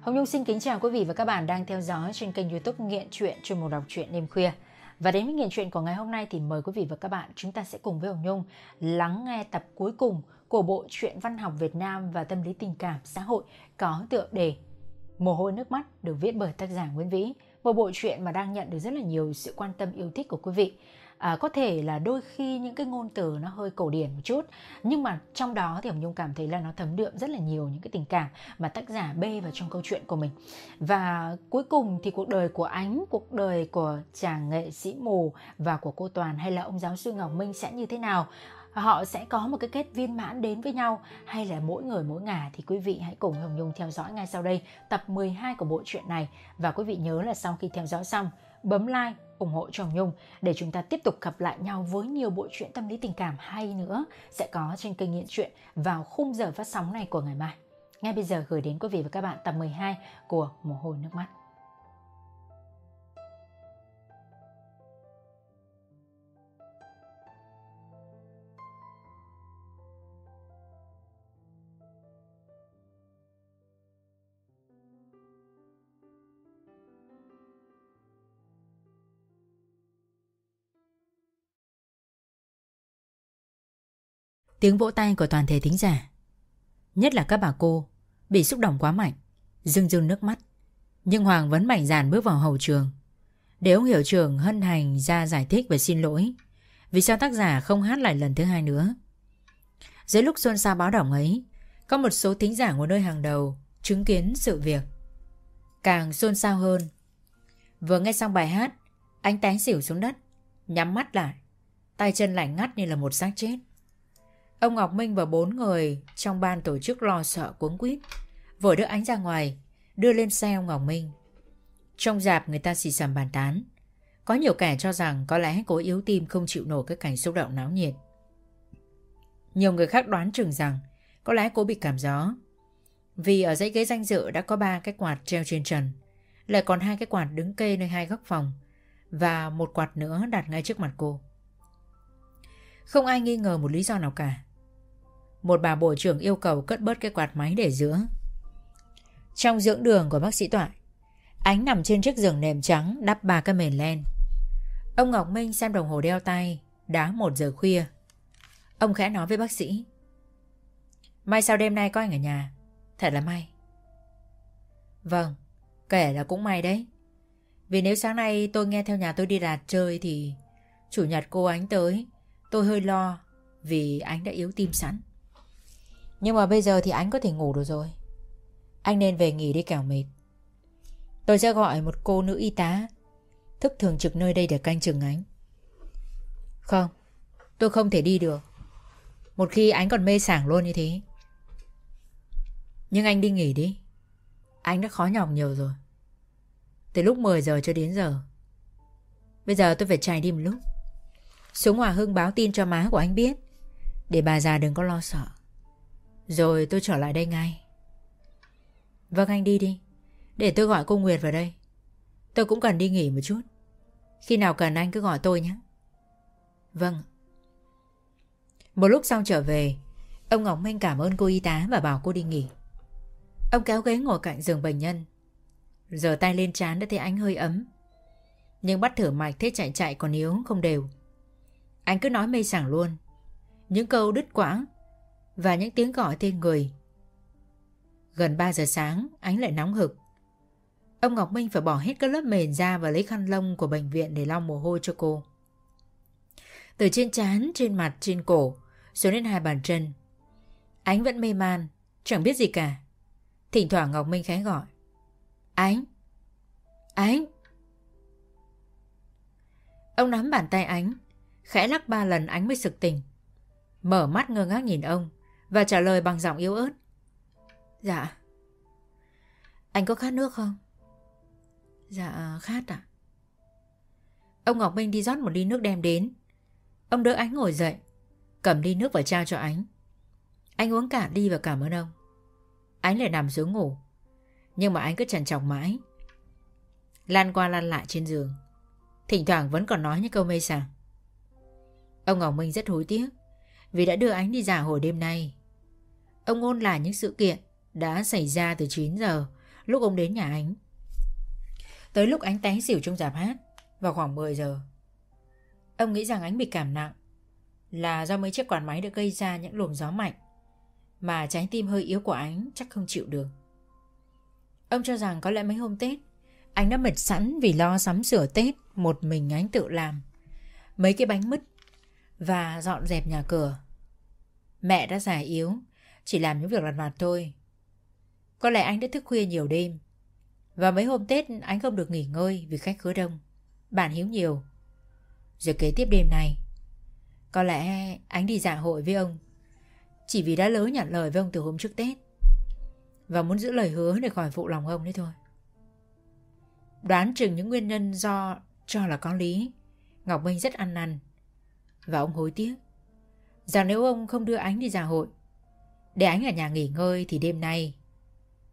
Hồng Nhung xin kính chào quý vị và các bạn đang theo dõi trên kênh youtube Nghiện chuyện, chuyên mục đọc truyện đêm khuya. Và đến với Nghiện chuyện của ngày hôm nay thì mời quý vị và các bạn chúng ta sẽ cùng với Hồng Nhung lắng nghe tập cuối cùng của bộ truyện văn học Việt Nam và tâm lý tình cảm xã hội có tựa đề Mồ hôi nước mắt được viết bởi tác giả Nguyễn Vĩ. Một bộ truyện mà đang nhận được rất là nhiều sự quan tâm yêu thích của quý vị à, có thể là đôi khi những cái ngôn từ nó hơi cổ điển một chút nhưng mà trong đó thì hồng nhung cảm thấy là nó thấm đượm rất là nhiều những cái tình cảm mà tác giả bê vào trong câu chuyện của mình. Và cuối cùng thì cuộc đời của ánh cuộc đời của chàng nghệ sĩ mù và của cô toàn hay là ông giáo sư ngọc minh sẽ như thế nào? Họ sẽ có một cái kết viên mãn đến với nhau hay là mỗi người mỗi ngả? Thì quý vị hãy cùng Hồng Nhung theo dõi ngay sau đây tập 12 của bộ truyện này. Và quý vị nhớ là sau khi theo dõi xong bấm like ủng hộ chồng Nhung để chúng ta tiếp tục gặp lại nhau với nhiều bộ truyện tâm lý tình cảm hay nữa, sẽ có trên kênh Nghiện Truyện vào khung giờ phát sóng này của ngày mai. Ngay bây giờ gửi đến quý vị và các bạn tập 12 của Mồ hôi nước mắt. Tiếng vỗ tay của toàn thể thính giả. Nhất là các bà cô, Bị xúc động quá mạnh Dưng dưng nước mắt. Nhưng Hoàng vẫn mạnh dạn bước vào hậu trường. Để ông hiệu trưởng hân hành ra giải thích và xin lỗi, Vì sao tác giả không hát lại lần thứ hai nữa. Dưới lúc xôn xao báo động ấy, Có một số thính giả ngồi nơi hàng đầu Chứng kiến sự việc. Càng xôn xao hơn, Vừa nghe xong bài hát, Anh tái xỉu xuống đất, Nhắm mắt lại, Tay chân lạnh ngắt như là một xác chết. Ông Ngọc Minh và bốn người trong ban tổ chức lo sợ cuống quýt, vội đưa ánh ra ngoài, đưa lên xe ông Ngọc Minh. Trong dạp người ta xì xầm bàn tán. Có nhiều kẻ cho rằng có lẽ cô yếu tim không chịu nổi cái cảnh xúc động náo nhiệt. Nhiều người khác đoán chừng rằng có lẽ cô bị cảm gió. Vì ở dãy ghế danh dự đã có ba cái quạt treo trên trần, lại còn hai cái quạt đứng kê nơi hai góc phòng và một quạt nữa đặt ngay trước mặt cô. Không ai nghi ngờ một lý do nào cả. Một bà bộ trưởng yêu cầu cất bớt cái quạt máy để giữa Trong dưỡng đường của bác sĩ Toại, Ánh nằm trên chiếc giường nệm trắng đắp ba cái mền len. Ông Ngọc Minh xem đồng hồ đeo tay, đã một giờ khuya. Ông khẽ nói với bác sĩ. May sao đêm nay có anh ở nhà, thật là may. Vâng, kể là cũng may đấy. Vì nếu sáng nay tôi nghe theo nhà tôi đi đạt chơi thì chủ nhật cô ánh tới, tôi hơi lo vì anh đã yếu tim sẵn. Nhưng mà bây giờ thì anh có thể ngủ được rồi. Anh nên về nghỉ đi kẻo mệt. Tôi sẽ gọi một cô nữ y tá, Thức thường trực nơi đây để canh chừng anh. Không, Tôi không thể đi được. Một khi anh còn mê sảng luôn như thế. Nhưng anh đi nghỉ đi. Anh đã khó nhọc nhiều rồi. Từ lúc 10 giờ cho đến giờ. Bây giờ tôi phải chạy đi một lúc. Xuống Hòa Hưng báo tin cho má của anh biết. Để bà già đừng có lo sợ rồi tôi trở lại đây ngay. Vâng anh đi đi. Để tôi gọi cô Nguyệt vào đây. Tôi cũng cần đi nghỉ một chút. Khi nào cần anh cứ gọi tôi nhé. Vâng. Một lúc sau trở về, Ông Ngọc Minh cảm ơn cô y tá và bảo cô đi nghỉ. Ông kéo ghế ngồi cạnh giường bệnh nhân. Giờ tay lên trán đã thấy anh hơi ấm. Nhưng bắt thử mạch thế chạy chạy còn yếu, không đều. Anh cứ nói mê sảng luôn. Những câu đứt quãng và những tiếng gọi tên người. Gần 3 giờ sáng, ánh lại nóng hực. Ông Ngọc Minh phải bỏ hết các lớp mền ra và lấy khăn lông của bệnh viện để lau mồ hôi cho cô. Từ trên trán, trên mặt, trên cổ, xuống đến hai bàn chân. Ánh vẫn mê man, chẳng biết gì cả. Thỉnh thoảng Ngọc Minh khẽ gọi. Ánh! Ánh! Ông nắm bàn tay Ánh, khẽ lắc ba lần Ánh mới sực tỉnh. Mở mắt ngơ ngác nhìn ông và trả lời bằng giọng yếu ớt. Dạ. Anh có khát nước không? Dạ khát ạ. Ông Ngọc Minh đi rót một ly nước đem đến. Ông đỡ Ánh ngồi dậy, cầm ly nước và trao cho Ánh. Anh uống cả ly và cảm ơn ông. Ánh lại nằm xuống ngủ, nhưng mà anh cứ trằn trọc mãi. Lan qua lan lại trên giường, thỉnh thoảng vẫn còn nói những câu mê sảng. Ông Ngọc Minh rất hối tiếc vì đã đưa Ánh đi giả hồi đêm nay. Ông ôn lại những sự kiện đã xảy ra từ 9 giờ lúc ông đến nhà ánh. Tới lúc ánh té xỉu trong giảp hát vào khoảng 10 giờ. Ông nghĩ rằng ánh bị cảm nặng là do mấy chiếc quạt máy đã gây ra những luồng gió mạnh mà trái tim hơi yếu của ánh chắc không chịu được. Ông cho rằng có lẽ mấy hôm Tết anh đã mệt sẵn vì lo sắm sửa Tết một mình ánh tự làm. Mấy cái bánh mứt và dọn dẹp nhà cửa. Mẹ đã già yếu, chỉ làm những việc lặt vặt thôi. Có lẽ anh đã thức khuya nhiều đêm. Và mấy hôm Tết anh không được nghỉ ngơi vì khách khứa đông. Bạn hiếu nhiều. Rồi kế tiếp đêm này, có lẽ anh đi dạ hội với ông. Chỉ vì đã lỡ nhận lời với ông từ hôm trước Tết. Và muốn giữ lời hứa để khỏi phụ lòng ông đấy thôi. Đoán chừng những nguyên nhân do cho là có lý, Ngọc Minh rất ăn năn. Và ông hối tiếc. Rằng nếu ông không đưa ánh đi dạ hội, để anh ở nhà nghỉ ngơi thì đêm nay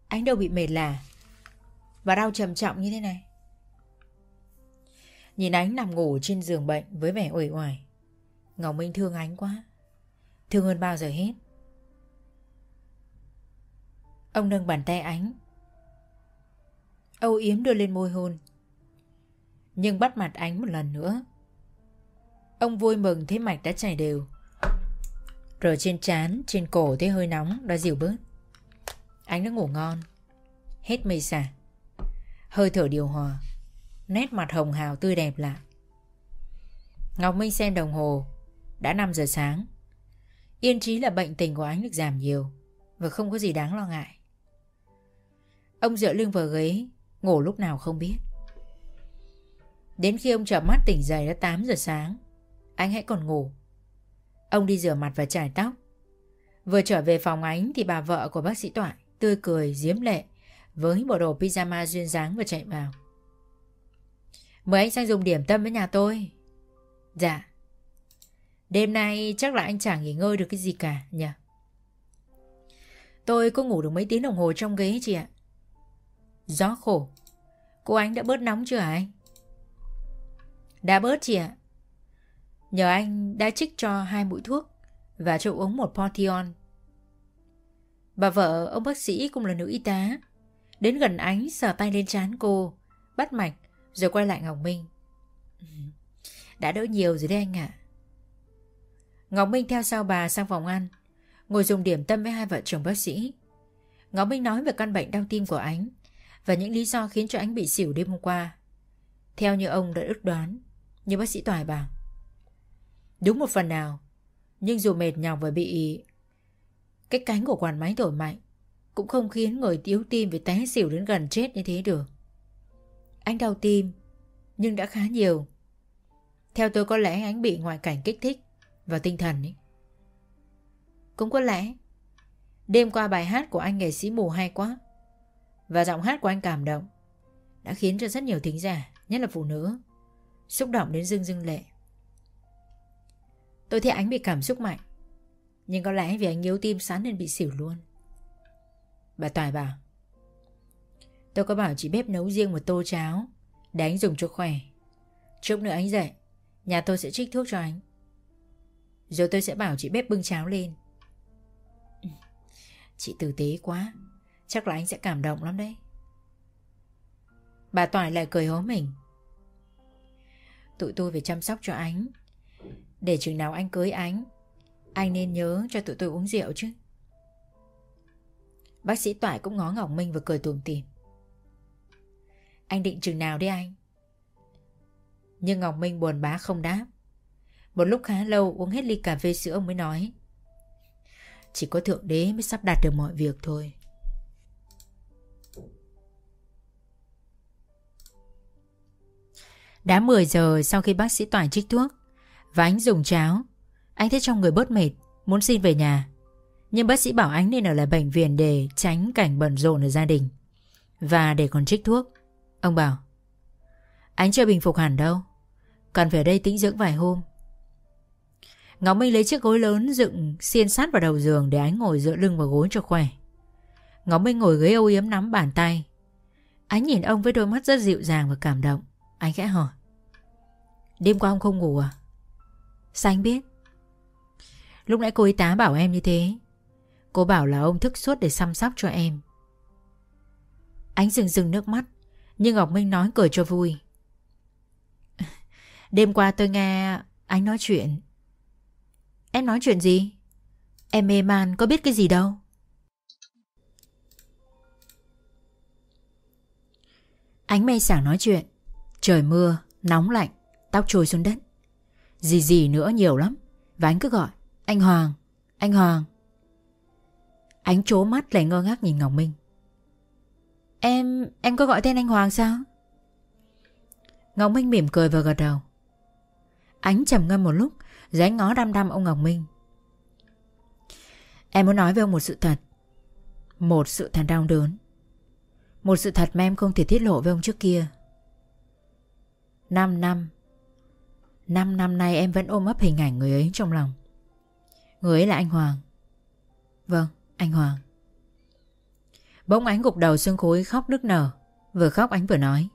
anh đâu bị mệt là và đau trầm trọng như thế này. Nhìn ánh nằm ngủ trên giường bệnh với vẻ uể oải. Ngọc Minh thương ánh quá. Thương hơn bao giờ hết. Ông nâng bàn tay ánh. Âu yếm đưa lên môi hôn. Nhưng bắt mặt ánh một lần nữa. Ông vui mừng thấy mạch đã chảy đều. Rồi trên trán, trên cổ thấy hơi nóng đã dịu bớt. anh đã ngủ ngon. Hết mây xả. Hơi thở điều hòa. Nét mặt hồng hào tươi đẹp lạ Ngọc Minh xem đồng hồ. Đã 5 giờ sáng. Yên trí là bệnh tình của anh được giảm nhiều. Và không có gì đáng lo ngại. Ông dựa lưng vào ghế. Ngủ lúc nào không biết. Đến khi ông chợp mắt tỉnh dậy đã 8 giờ sáng. Anh hãy còn ngủ. Ông đi rửa mặt và chải tóc. Vừa trở về phòng ánh thì bà vợ của bác sĩ Toại tươi cười, diếm lệ với bộ đồ pyjama duyên dáng và chạy vào. Mời anh sang dùng điểm tâm với nhà tôi. Dạ. Đêm nay chắc là anh chẳng nghỉ ngơi được cái gì cả nhỉ? Tôi có ngủ được mấy tiếng đồng hồ trong ghế chị ạ. Gió khổ. Cô anh đã bớt nóng chưa hả anh? Đã bớt chị ạ. Nhờ anh đã trích cho hai mũi thuốc và cho uống một Portion. Bà vợ ông bác sĩ cũng là nữ y tá. Đến gần ánh sờ tay lên trán cô, bắt mạch rồi quay lại Ngọc Minh. Đã đỡ nhiều rồi đấy anh ạ. Ngọc Minh theo sau bà sang phòng ăn, ngồi dùng điểm tâm với hai vợ chồng bác sĩ. Ngọc Minh nói về căn bệnh đau tim của ánh và những lý do khiến cho ánh bị xỉu đêm hôm qua. Theo như ông đã ước đoán, như bác sĩ Toài bảo. Đúng một phần nào, nhưng dù mệt nhọc và bị cái cánh của quản máy thổi mạnh cũng không khiến người yếu tim phải té xỉu đến gần chết như thế được. Anh đau tim, nhưng đã khá nhiều. Theo tôi có lẽ anh bị ngoại cảnh kích thích và tinh thần ấy. Cũng có lẽ đêm qua bài hát của anh nghệ sĩ mù hay quá và giọng hát của anh cảm động đã khiến cho rất nhiều thính giả, nhất là phụ nữ, xúc động đến rưng rưng lệ. Tôi thấy ánh bị cảm xúc mạnh. Nhưng có lẽ vì anh yếu tim sẵn nên bị xỉu luôn. Bà Toài bảo, Tôi có bảo chị bếp nấu riêng một tô cháo, Để anh dùng cho khỏe. Chút nữa anh dậy, Nhà tôi sẽ trích thuốc cho anh. Rồi tôi sẽ bảo chị bếp bưng cháo lên. Chị tử tế quá, Chắc là anh sẽ cảm động lắm đấy. Bà Toài lại cười hố mình. Tụi tôi phải chăm sóc cho anh để chừng nào anh cưới ánh Anh nên nhớ cho tụi tôi uống rượu chứ. Bác sĩ Toại cũng ngó Ngọc Minh và cười tùm tìm Anh định chừng nào đấy anh? Nhưng Ngọc Minh buồn bá không đáp. Một lúc khá lâu, uống hết ly cà phê sữa ông mới nói. Chỉ có Thượng Đế mới sắp đặt được mọi việc thôi. Đã 10 giờ sau khi bác sĩ Toại trích thuốc và anh dùng cháo Anh thấy trong người bớt mệt, Muốn xin về nhà Nhưng bác sĩ bảo anh nên ở lại bệnh viện Để tránh cảnh bận rộn ở gia đình Và để còn trích thuốc Ông bảo, Anh chưa bình phục hẳn đâu Cần phải ở đây tĩnh dưỡng vài hôm Ngọc Minh lấy chiếc gối lớn dựng xiên sát vào đầu giường để anh ngồi dựa lưng vào gối cho khỏe. Ngọc Minh ngồi ghế âu yếm nắm bàn tay. Anh nhìn ông với đôi mắt rất dịu dàng và cảm động. Anh khẽ hỏi. Đêm qua ông không ngủ à? Sao anh biết? Lúc nãy cô y tá bảo em như thế. Cô bảo là ông thức suốt để chăm sóc cho em. Ánh rừng rừng nước mắt Nhưng Ngọc Minh nói cười cho vui. Đêm qua tôi nghe anh nói chuyện. Em nói chuyện gì? Em mê man có biết cái gì đâu. Ánh mây sảng nói chuyện. Trời mưa, nóng lạnh Tóc trôi xuống đất. Gì gì nữa nhiều lắm. Và anh cứ gọi Anh Hoàng, anh Hoàng. Ánh trố mắt lại ngơ ngác nhìn Ngọc Minh. Em, em có gọi tên anh Hoàng sao? Ngọc Minh mỉm cười và gật đầu. Ánh trầm ngâm một lúc Rồi ngó đăm đăm ông Ngọc Minh. Em muốn nói với ông một sự thật. Một sự thật đau đớn. Một sự thật mà em không thể tiết lộ với ông trước kia. Năm năm Năm năm nay em vẫn ôm ấp hình ảnh người ấy trong lòng. Người ấy là anh Hoàng. Vâng, anh Hoàng. Bỗng ánh gục đầu xương khối khóc nức nở Vừa khóc ánh vừa nói.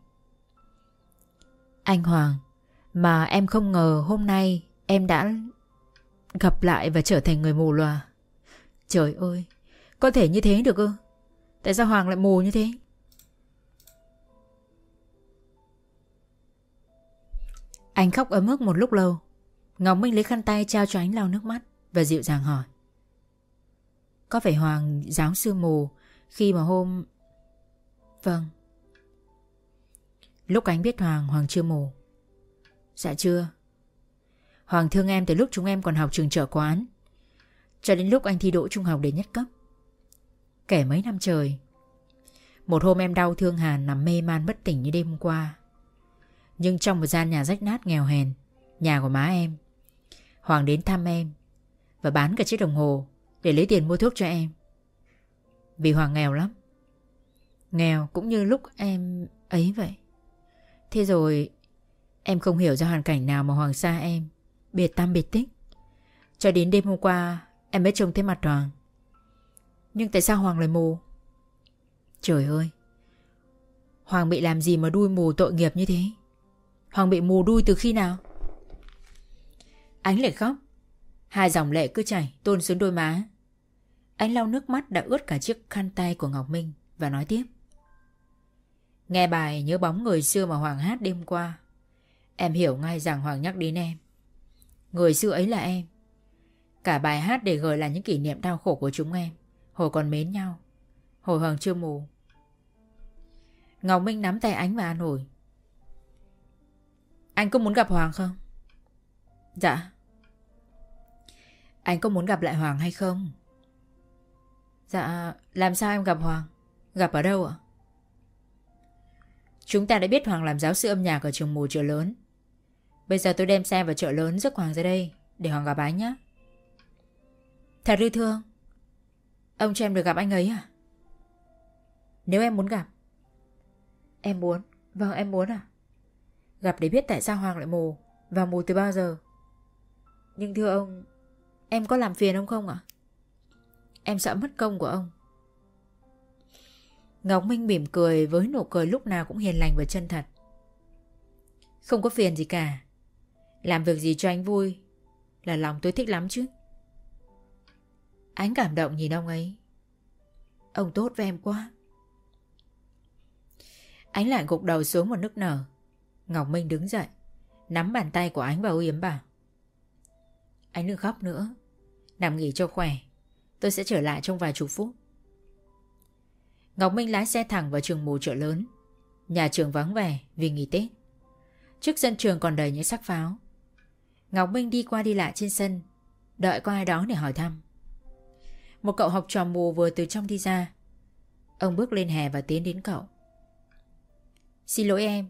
Anh Hoàng Mà em không ngờ hôm nay Em đã gặp lại và trở thành người mù loà. Trời ơi Có thể như thế được ư? Tại sao Hoàng lại mù như thế? Anh khóc ấm ức một lúc lâu. Ngọc Minh lấy khăn tay trao cho anh lau nước mắt Và dịu dàng hỏi. Có phải Hoàng giáo sư mù Khi mà hôm Vâng. Lúc anh biết Hoàng Hoàng chưa mù. Dạ chưa. Hoàng thương em từ lúc chúng em còn học trường trợ quán, Cho đến lúc anh thi đỗ trung học để nhất cấp. Kể mấy năm trời, Một hôm em đau thương Hàn nằm mê man bất tỉnh như đêm hôm qua. Nhưng trong một gian nhà rách nát nghèo hèn, Nhà của má em, Hoàng đến thăm em Và bán cả chiếc đồng hồ Để lấy tiền mua thuốc cho em. Vì Hoàng nghèo lắm. Nghèo cũng như lúc em ấy vậy. Thế rồi Em không hiểu ra hoàn cảnh nào mà Hoàng xa em, Biệt tâm biệt tích. Cho đến đêm hôm qua, Em mới trông thấy mặt Hoàng. Nhưng tại sao Hoàng lại mù? Trời ơi! Hoàng bị làm gì mà đuôi mù tội nghiệp như thế? Hoàng bị mù đuôi từ khi nào? Ánh lại khóc. Hai dòng lệ cứ chảy tôn xuống đôi má. Ánh lau nước mắt đã ướt cả chiếc khăn tay của Ngọc Minh Và nói tiếp. Nghe bài nhớ bóng người xưa mà Hoàng hát đêm qua. Em hiểu ngay rằng Hoàng nhắc đến em. Người xưa ấy là em. Cả bài hát để gợi là những kỷ niệm đau khổ của chúng em. Hồi còn mến nhau. Hồi Hoàng chưa mù. Ngọc Minh nắm tay ánh và an ủi. Anh có muốn gặp Hoàng không? Dạ Anh có muốn gặp lại Hoàng hay không? Dạ Làm sao em gặp Hoàng? Gặp ở đâu ạ? Chúng ta đã biết Hoàng làm giáo sư âm nhạc ở trường mù chợ lớn Bây giờ tôi đem xe vào chợ lớn rước Hoàng ra đây, Để Hoàng gặp anh nhé Thật ư thương Ông cho em được gặp anh ấy à Nếu em muốn gặp Em muốn Vâng em muốn à Gặp để biết tại sao Hoàng lại mù Và mù từ bao giờ? Nhưng thưa ông, Em có làm phiền ông không ạ? Em sợ mất công của ông. Ngọc Minh mỉm cười với nụ cười lúc nào cũng hiền lành và chân thật. Không có phiền gì cả. Làm việc gì cho anh vui Là lòng tôi thích lắm chứ. Anh cảm động nhìn ông ấy. Ông tốt với em quá. Ánh lại gục đầu xuống một nước nở. Ngọc Minh đứng dậy, Nắm bàn tay của ánh và vào yếm bảo. Anh đừng khóc nữa. Nằm nghỉ cho khỏe. Tôi sẽ trở lại trong vài chục phút. Ngọc Minh lái xe thẳng vào trường mù chợ lớn. Nhà trường vắng vẻ vì nghỉ Tết. Trước sân trường còn đầy những sắc pháo. Ngọc Minh đi qua đi lại trên sân, Đợi có ai đó để hỏi thăm. Một cậu học trò mù vừa từ trong đi ra. Ông bước lên hè và tiến đến cậu. Xin lỗi em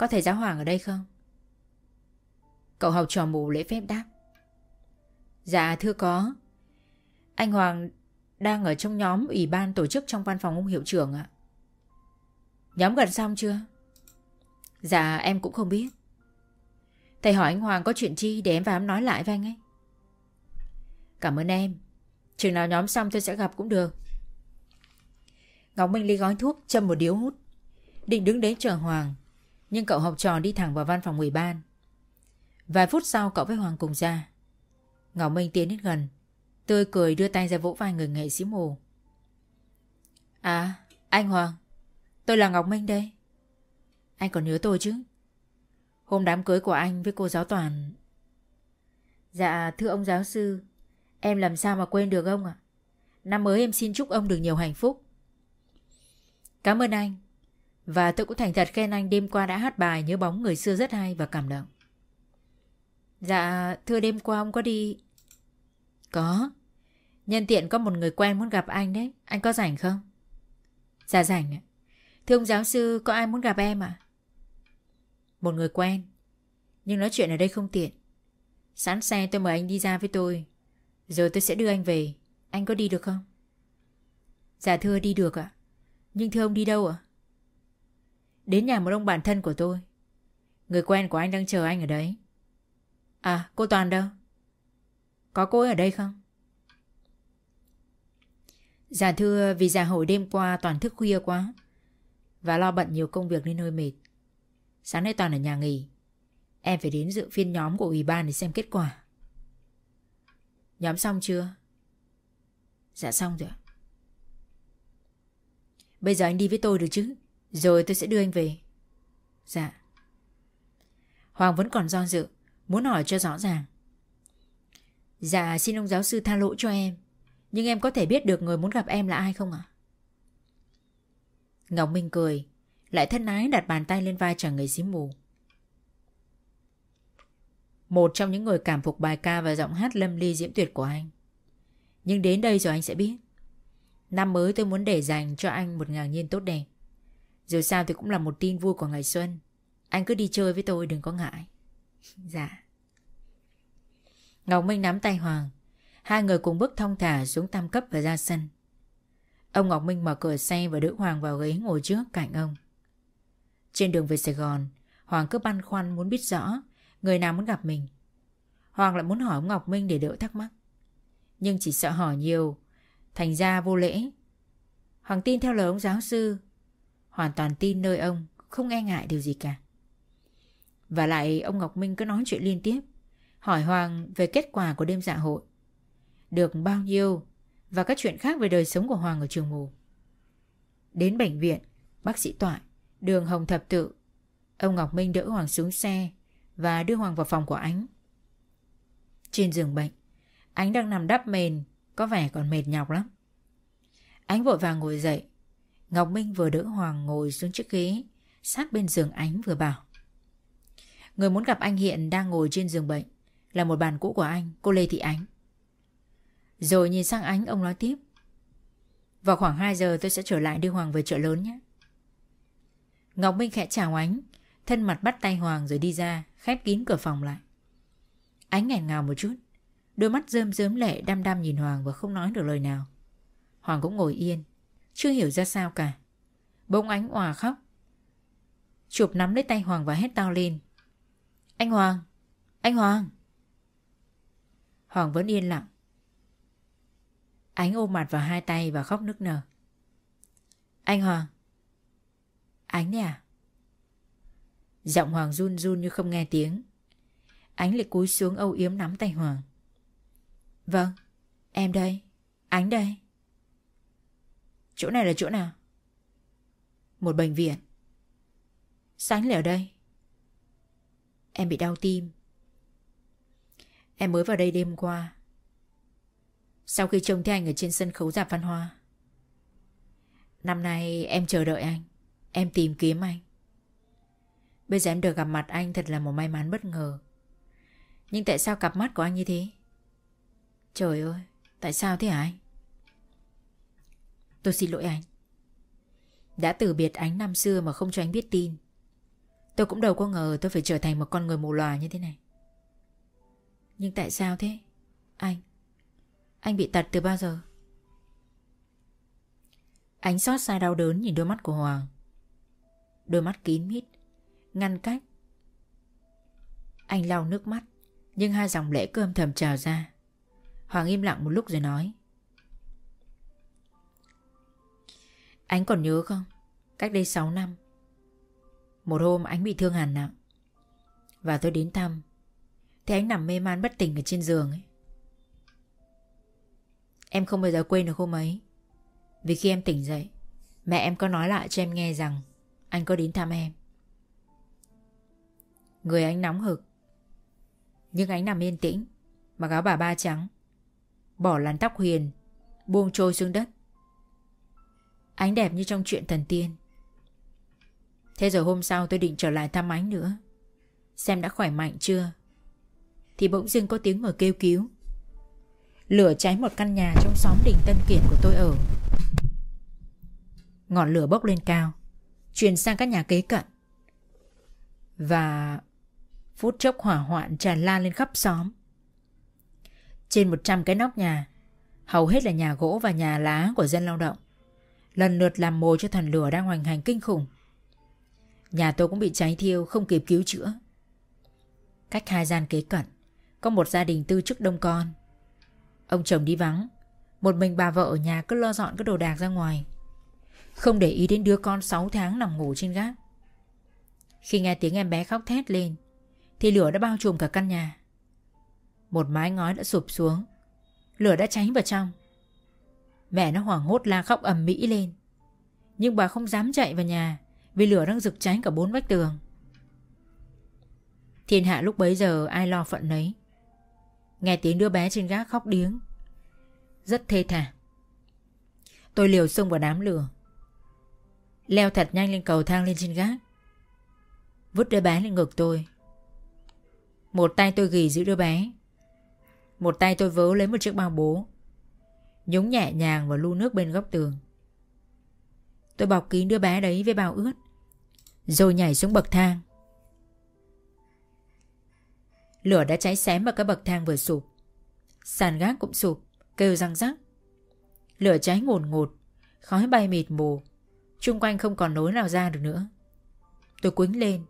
có thầy giáo Hoàng ở đây không? Cậu học trò mù lễ phép đáp Dạ thưa có Anh Hoàng đang ở trong nhóm ủy ban tổ chức trong văn phòng ông hiệu trưởng ạ Nhóm gần xong chưa? Dạ em cũng không biết Thầy hỏi anh Hoàng có chuyện chi để em và em nói lại với anh ấy. Cảm ơn em. Chừng nào nhóm xong tôi sẽ gặp cũng được. Ngọc Minh lấy gói thuốc, châm một điếu hút. Định đứng đến chờ Hoàng. Nhưng cậu học trò đi thẳng vào văn phòng ủy ban. Vài phút sau cậu với Hoàng cùng ra. Ngọc Minh tiến đến gần. Tươi cười đưa tay ra vỗ vai người nghệ sĩ mù. À, anh Hoàng. Tôi là Ngọc Minh đây. Anh còn nhớ tôi chứ? Hôm đám cưới của anh với cô giáo Toàn... Dạ, thưa ông giáo sư, em làm sao mà quên được ông ạ? Năm mới em xin chúc ông được nhiều hạnh phúc. Cảm ơn anh. Và tôi cũng thành thật khen anh đêm qua đã hát bài nhớ bóng người xưa rất hay và cảm động. Dạ, thưa đêm qua ông có đi... Có. Nhân tiện có một người quen muốn gặp anh đấy. Anh có rảnh không? Dạ rảnh ạ. Thưa ông giáo sư, có ai muốn gặp em ạ? Một người quen. Nhưng nói chuyện ở đây không tiện. Sẵn xe tôi mời anh đi ra với tôi. Rồi tôi sẽ đưa anh về. Anh có đi được không? Dạ thưa đi được ạ. Nhưng thưa ông đi đâu ạ? Đến nhà một ông bạn thân của tôi. Người quen của anh đang chờ anh ở đấy. À, cô Toàn đâu? Có cô ấy ở đây không? Dạ thưa, vì dạ hội đêm qua Toàn thức khuya quá. Và lo bận nhiều công việc nên hơi mệt. Sáng nay Toàn ở nhà nghỉ. Em phải đến dự phiên nhóm của ủy ban để xem kết quả. Nhóm xong chưa? Dạ xong rồi Bây giờ anh đi với tôi được chứ rồi tôi sẽ đưa anh về. Dạ. Hoàng vẫn còn do dự, Muốn hỏi cho rõ ràng. Dạ xin ông giáo sư tha lỗi cho em. Nhưng em có thể biết được người muốn gặp em là ai không ạ? Ngọc Minh cười, Lại thân ái đặt bàn tay lên vai chàng người xím mù. Một trong những người cảm phục bài ca và giọng hát lâm ly diễm tuyệt của anh. Nhưng đến đây rồi anh sẽ biết. Năm mới tôi muốn để dành cho anh một ngạc nhiên tốt đẹp. Dù sao thì cũng là một tin vui của ngày xuân. Anh cứ đi chơi với tôi, đừng có ngại. Dạ. Ngọc Minh nắm tay Hoàng. Hai người cùng bước thong thả xuống tam cấp và ra sân. Ông Ngọc Minh mở cửa xe và đỡ Hoàng vào ghế ngồi trước cạnh ông. Trên đường về Sài Gòn, Hoàng cứ băn khoăn muốn biết rõ Người nào muốn gặp mình. Hoàng lại muốn hỏi ông Ngọc Minh để đỡ thắc mắc. Nhưng chỉ sợ hỏi nhiều, Thành ra vô lễ. Hoàng tin theo lời ông giáo sư Hoàn toàn tin nơi ông, Không e ngại điều gì cả. Và lại, ông Ngọc Minh cứ nói chuyện liên tiếp, Hỏi Hoàng về kết quả của đêm dạ hội. Được bao nhiêu Và các chuyện khác về đời sống của Hoàng ở trường mù. Đến bệnh viện, Bác sĩ Toại, Đường Hồng Thập Tự, Ông Ngọc Minh đỡ Hoàng xuống xe Và đưa Hoàng vào phòng của Ánh. Trên giường bệnh, Ánh đang nằm đắp mền, có vẻ còn mệt nhọc lắm. Ánh vội vàng ngồi dậy Ngọc Minh vừa đỡ Hoàng ngồi xuống chiếc ghế Sát bên giường Ánh vừa bảo. Người muốn gặp anh hiện đang ngồi trên giường bệnh Là một bàn cũ của anh Cô Lê Thị Ánh. Rồi nhìn sang Ánh ông nói tiếp. Vào khoảng 2 giờ tôi sẽ trở lại đưa Hoàng về chợ lớn nhé. Ngọc Minh khẽ chào Ánh Thân mặt bắt tay Hoàng rồi đi ra Khép kín cửa phòng lại. Ánh nghẹn ngào một chút Đôi mắt rơm rớm lệ đăm đăm nhìn Hoàng và không nói được lời nào. Hoàng cũng ngồi yên, chưa hiểu ra sao cả. Bỗng ánh òa khóc. Chụp nắm lấy tay Hoàng và hét to lên. Anh Hoàng! Anh Hoàng! Hoàng vẫn yên lặng. Ánh ôm mặt vào hai tay và khóc nức nở. Anh Hoàng! Ánh đấy à? Giọng Hoàng run run như không nghe tiếng. Ánh lại cúi xuống âu yếm nắm tay Hoàng. Vâng, em đây, ánh đây. Chỗ này là chỗ nào? Một bệnh viện. Sánh lại ở đây. Em bị đau tim. Em mới vào đây đêm qua. Sau khi trông thấy anh ở trên sân khấu giảm văn hoa. Năm nay em chờ đợi anh. Em tìm kiếm anh. Bây giờ em được gặp mặt anh thật là một may mắn bất ngờ. Nhưng tại sao cặp mắt của anh như thế? Trời ơi, tại sao thế hả anh? Tôi xin lỗi anh. Đã từ biệt ánh năm xưa mà không cho anh biết tin. Tôi cũng đâu có ngờ tôi phải trở thành một con người mù lòa như thế này. Nhưng tại sao thế? Anh, anh bị tật từ bao giờ? Ánh xót xa đau đớn nhìn đôi mắt của Hoàng. Đôi mắt kín mít, ngăn cách. Anh lau nước mắt, nhưng hai dòng lệ cơm thầm trào ra. Hoàng im lặng một lúc rồi nói Anh còn nhớ không? Cách đây 6 năm Một hôm anh bị thương hàn nặng Và tôi đến thăm Thì anh nằm mê man bất tỉnh ở trên giường ấy Em không bao giờ quên được hôm ấy Vì khi em tỉnh dậy Mẹ em có nói lại cho em nghe rằng anh có đến thăm em. Người anh nóng hực. Nhưng anh nằm yên tĩnh, mặc áo bà ba trắng. Bỏ làn tóc huyền, buông trôi xuống đất. Ánh đẹp như trong chuyện thần tiên. Thế rồi hôm sau tôi định trở lại thăm ánh nữa. Xem đã khỏe mạnh chưa. Thì bỗng dưng có tiếng người kêu cứu. Lửa cháy một căn nhà trong xóm đình Tân Kiển của tôi ở. Ngọn lửa bốc lên cao, truyền sang các nhà kế cận. Và phút chốc hỏa hoạn tràn lan lên khắp xóm. Trên 100 cái nóc nhà, hầu hết là nhà gỗ và nhà lá của dân lao động. Lần lượt làm mồi cho thần lửa đang hoành hành kinh khủng. Nhà tôi cũng bị cháy thiêu không kịp cứu chữa. Cách hai gian kế cận, có một gia đình tư chức đông con. Ông chồng đi vắng, một mình bà vợ ở nhà cứ lo dọn cái đồ đạc ra ngoài. Không để ý đến đứa con 6 tháng nằm ngủ trên gác. Khi nghe tiếng em bé khóc thét lên, thì lửa đã bao trùm cả căn nhà. Một mái ngói đã sụp xuống, lửa đã cháy vào trong. Mẹ nó hoảng hốt la khóc ầm mỹ lên. Nhưng bà không dám chạy vào nhà, vì lửa đang rực cháy cả bốn vách tường. Thiên hạ lúc bấy giờ ai lo phận nấy. Nghe tiếng đứa bé trên gác khóc điếng. Rất thê thảm. Tôi liều xông vào đám lửa. Leo thật nhanh lên cầu thang lên trên gác. Vứt đứa bé lên ngực tôi. Một tay tôi gỉ giữ đứa bé. Một tay tôi vớ lấy một chiếc bao bố. Nhúng nhẹ nhàng vào lu nước bên góc tường. Tôi bọc kín đứa bé đấy với bao ướt. Rồi nhảy xuống bậc thang. Lửa đã cháy xém vào cái bậc thang vừa sụp. Sàn gác cũng sụp, kêu răng rắc. Lửa cháy ngồn ngột, khói bay mịt mù. Trung quanh không còn nối nào ra được nữa. Tôi quýnh lên.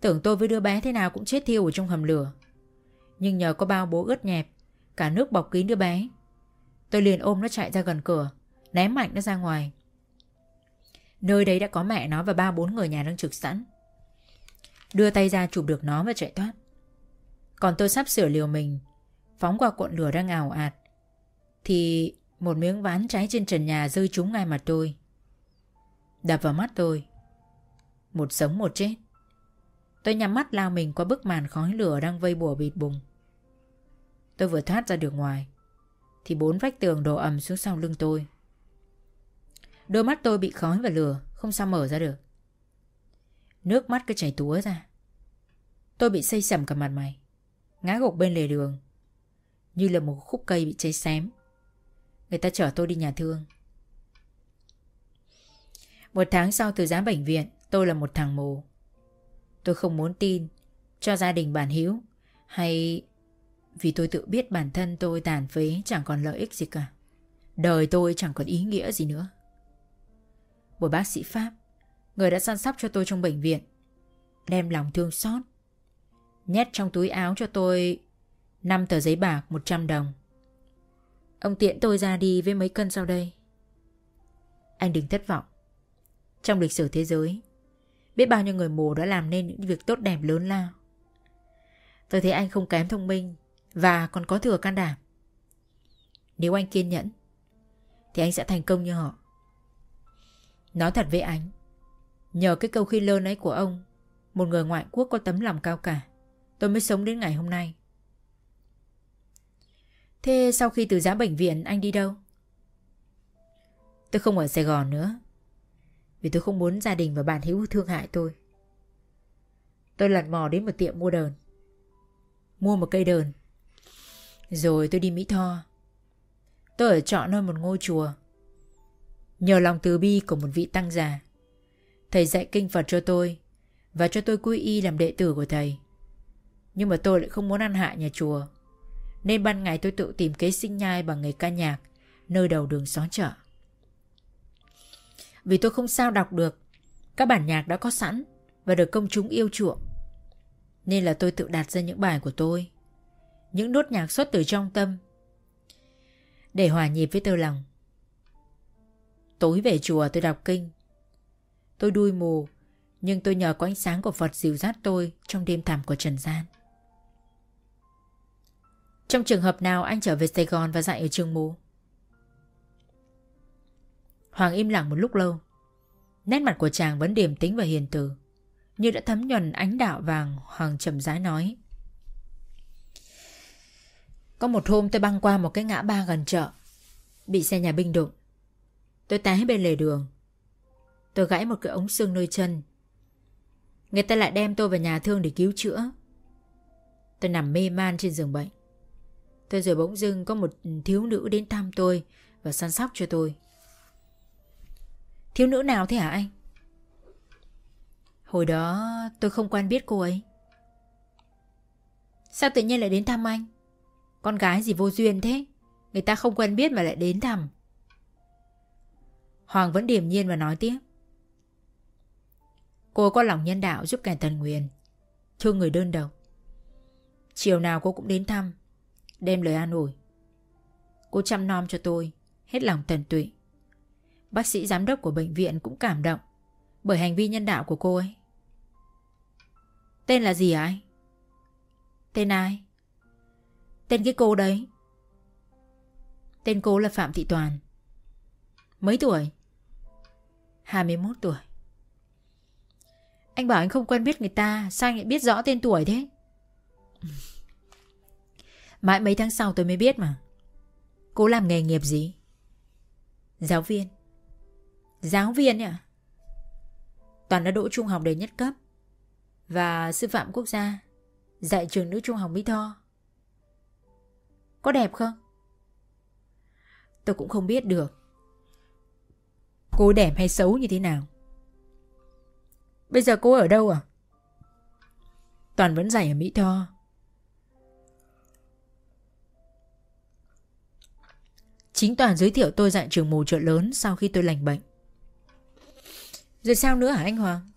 Tưởng tôi với đứa bé thế nào cũng chết thiêu ở trong hầm lửa. Nhưng nhờ có bao bố ướt nhẹp, cả nước bọc kín đứa bé. Tôi liền ôm nó chạy ra gần cửa, ném mạnh nó ra ngoài. Nơi đấy đã có mẹ nó và ba bốn người nhà đang trực sẵn. Đưa tay ra chụp được nó và chạy thoát. Còn tôi sắp sửa liều mình Phóng qua cuộn lửa đang ảo ạt Thì một miếng ván cháy trên trần nhà rơi trúng ngay mặt tôi Đập vào mắt tôi Một sống một chết Tôi nhắm mắt lao mình qua bức màn khói lửa đang vây bùa bịt bùng Tôi vừa thoát ra được ngoài thì bốn vách tường đổ ầm xuống sau lưng tôi. Đôi mắt tôi bị khói và lửa, Không sao mở ra được. Nước mắt cứ chảy túa ra. Tôi bị xây sầm cả mặt mày, ngã gục bên lề đường, như là một khúc cây bị cháy xém. Người ta chở tôi đi nhà thương. Một tháng sau từ giá bệnh viện, tôi là một thằng mù. Tôi không muốn tin cho gia đình bản hiếu hay vì tôi tự biết bản thân tôi tàn phế chẳng còn lợi ích gì cả đời tôi chẳng còn ý nghĩa gì nữa một bác sĩ pháp người đã săn sóc cho tôi trong bệnh viện đem lòng thương xót nhét trong túi áo cho tôi 5 tờ giấy bạc 100 đồng. Ông tiện tôi ra đi với mấy cân sau đây. Anh đừng thất vọng. Trong lịch sử thế giới, biết bao nhiêu người mù đã làm nên những việc tốt đẹp lớn lao. Tôi thấy anh không kém thông minh và còn có thừa can đảm. Nếu anh kiên nhẫn, thì anh sẽ thành công như họ. Nói thật với anh, nhờ cái câu khi lơn ấy của ông, một người ngoại quốc có tấm lòng cao cả. Tôi mới sống đến ngày hôm nay Thế sau khi từ giá bệnh viện anh đi đâu? Tôi không ở Sài Gòn nữa Vì tôi không muốn gia đình và bạn hữu thương hại tôi Tôi lặn mò đến một tiệm mua đờn Mua một cây đờn rồi tôi đi Mỹ Tho. Tôi ở trọ nơi một ngôi chùa. Nhờ lòng từ bi của một vị tăng già. Thầy dạy kinh Phật cho tôi Và cho tôi quy y làm đệ tử của thầy. Nhưng mà tôi lại không muốn ăn hạ nhà chùa, Nên ban ngày tôi tự tìm kế sinh nhai bằng nghề ca nhạc Nơi đầu đường xó chợ. Vì tôi không sao đọc được, Các bản nhạc đã có sẵn Và được công chúng yêu chuộng, Nên là tôi tự đặt ra những bài của tôi. Những nốt nhạc xuất từ trong tâm. Để hòa nhịp với tơ lòng. Tối về chùa tôi đọc kinh. Tôi đuôi mù, Nhưng tôi nhờ có ánh sáng của Phật dìu dắt tôi Trong đêm thẳm của trần gian. Trong trường hợp nào anh trở về Sài Gòn và dạy ở trường mù? Hoàng im lặng một lúc lâu. Nét mặt của chàng vẫn điềm tĩnh và hiền từ. Như đã thấm nhuần ánh đạo vàng Hoàng chậm rãi nói có một hôm tôi băng qua một cái ngã ba gần chợ. Bị xe nhà binh đụng. Tôi té bên lề đường. Tôi gãy một cái ống xương nơi chân. Người ta lại đem tôi vào nhà thương để cứu chữa. Tôi nằm mê man trên giường bệnh. Tôi rồi bỗng dưng có một thiếu nữ đến thăm tôi Và săn sóc cho tôi. Thiếu nữ nào thế hả anh? Hồi đó tôi không quen biết cô ấy. Sao tự nhiên lại đến thăm anh? Con gái gì vô duyên thế? Người ta không quen biết mà lại đến thăm. Hoàng vẫn điềm nhiên và nói tiếp. Cô có lòng nhân đạo giúp kẻ tần nguyền. Thương người đơn độc. Chiều nào cô cũng đến thăm, Đem lời an ủi. Cô chăm nom cho tôi, Hết lòng tần tụy. Bác sĩ giám đốc của bệnh viện cũng cảm động Bởi hành vi nhân đạo của cô ấy. Tên là gì hả anh? Tên ai? Tên cái cô đấy. Tên cô là Phạm Thị Toàn. Mấy tuổi? 21 tuổi. Anh bảo anh không quen biết người ta, Sao anh lại biết rõ tên tuổi thế? Mãi mấy tháng sau tôi mới biết mà. Cô làm nghề nghiệp gì? Giáo viên. Giáo viên ạ Toàn đã đỗ trung học đầy nhất cấp. Và sư phạm quốc gia, Dạy trường nữ trung học Mỹ Tho. Có đẹp không? Tôi cũng không biết được Cô đẹp hay xấu như thế nào Bây giờ cô ở đâu à Toàn vẫn dạy ở Mỹ Tho Chính Toàn giới thiệu tôi dạy trường mù chợ lớn sau khi tôi lành bệnh. Rồi sao nữa hả anh Hoàng?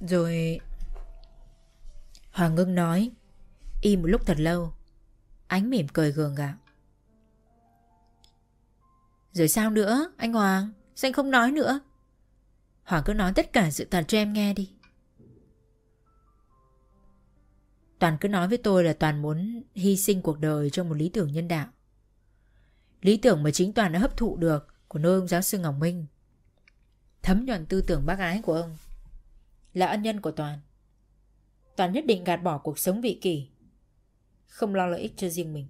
Rồi... Hoàng ngưng nói, im một lúc thật lâu, ánh mỉm cười gượng gạo. Rồi sao nữa, anh Hoàng? Sao anh không nói nữa? Hoàng cứ nói tất cả sự thật cho em nghe đi. Toàn cứ nói với tôi là Toàn muốn hy sinh cuộc đời cho một lý tưởng nhân đạo. Lý tưởng mà chính Toàn đã hấp thụ được của nơi ông giáo sư Ngọc Minh. Thấm nhuận tư tưởng bác ái của ông. Là ân nhân của Toàn. Toàn nhất định gạt bỏ cuộc sống vị kỷ. Không lo lợi ích cho riêng mình.